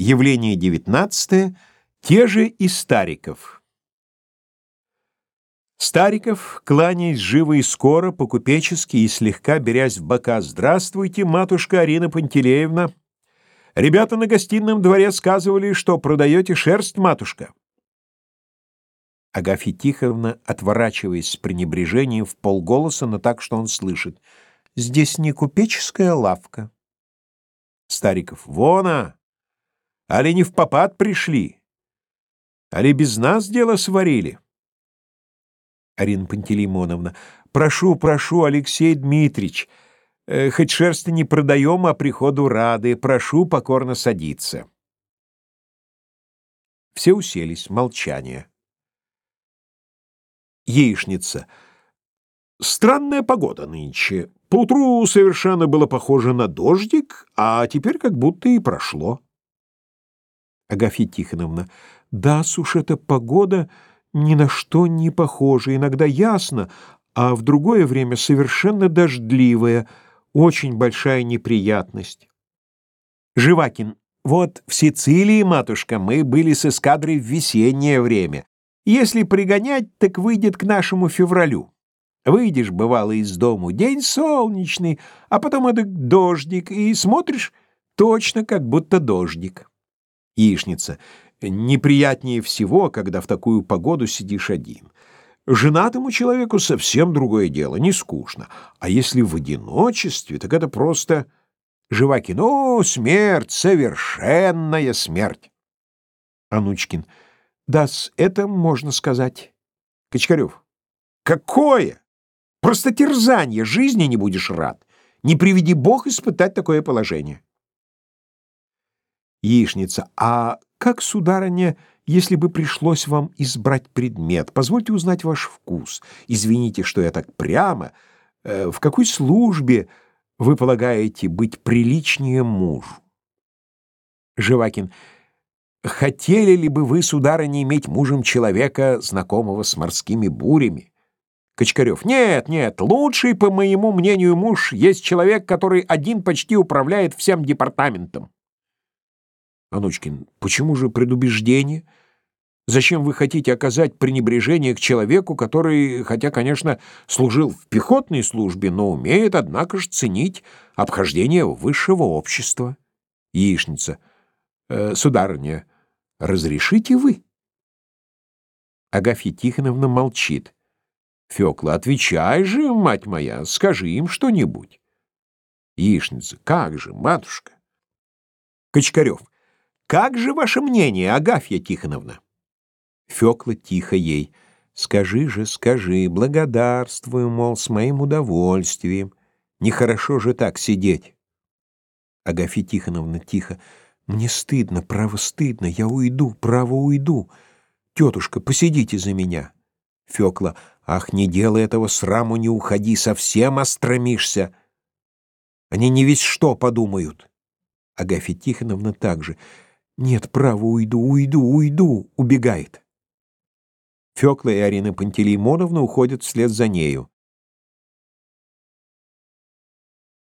Явление девятнадцатое. Те же и Стариков. Стариков, кланяясь живо и скоро, по-купечески и слегка берясь в бока, «Здравствуйте, матушка Арина Пантелеевна! Ребята на гостином дворе сказывали, что продаете шерсть, матушка!» Агафья Тихоновна, отворачиваясь с пренебрежением в полголоса, но так, что он слышит. «Здесь не купеческая лавка». Стариков. «Вона! Али не в попад пришли? Али без нас дело сварили? Арина Пантелеймоновна. Прошу, прошу, Алексей Дмитрич. Э, хоть шерсти не продаем, а приходу рады. Прошу покорно садиться. Все уселись. Молчание. Яичница. Странная погода нынче. Поутру совершенно было похоже на дождик, а теперь как будто и прошло. Агафья Тихоновна. Да, суш, эта погода ни на что не похожа, иногда ясно, а в другое время совершенно дождливая, очень большая неприятность. Живакин. Вот в Сицилии, матушка, мы были с эскадрой в весеннее время. Если пригонять, так выйдет к нашему февралю. Выйдешь, бывало, из дому, день солнечный, а потом это дождик, и смотришь, точно как будто дождик. Яичница. Неприятнее всего, когда в такую погоду сидишь один. Женатому человеку совсем другое дело, не скучно. А если в одиночестве, так это просто... Живакин. О, смерть, совершенная смерть. Анучкин. да это можно сказать. Кочкарев. Какое? Просто терзание, жизни не будешь рад. Не приведи Бог испытать такое положение. Яичница. А как, сударыня, если бы пришлось вам избрать предмет? Позвольте узнать ваш вкус. Извините, что я так прямо. Э, в какой службе вы полагаете быть приличнее мужу? Живакин. Хотели ли бы вы, сударыня, иметь мужем человека, знакомого с морскими бурями? Кочкарев. Нет, нет, лучший, по моему мнению, муж есть человек, который один почти управляет всем департаментом. Анучкин, почему же предубеждение? Зачем вы хотите оказать пренебрежение к человеку, который, хотя, конечно, служил в пехотной службе, но умеет, однако же, ценить обхождение высшего общества? Яичница. Э, сударыня, разрешите вы? Агафья Тихоновна молчит. Фёкла, отвечай же, мать моя, скажи им что-нибудь. Яичница. Как же, матушка? Кочкарев. Как же ваше мнение, Агафья Тихоновна? Фёкла тихо ей. Скажи же, скажи, благодарствую, мол, с моим удовольствием. Нехорошо же так сидеть. Агафья Тихоновна тихо. Мне стыдно, право стыдно, я уйду, право уйду. Тетушка, посидите за меня. Фёкла. Ах, не делай этого сраму, не уходи, совсем остромишься. Они не весь что подумают. Агафья Тихоновна также. «Нет, право, уйду, уйду, уйду!» — убегает. Фёкла и Арина Пантелеймоновна уходят вслед за нею.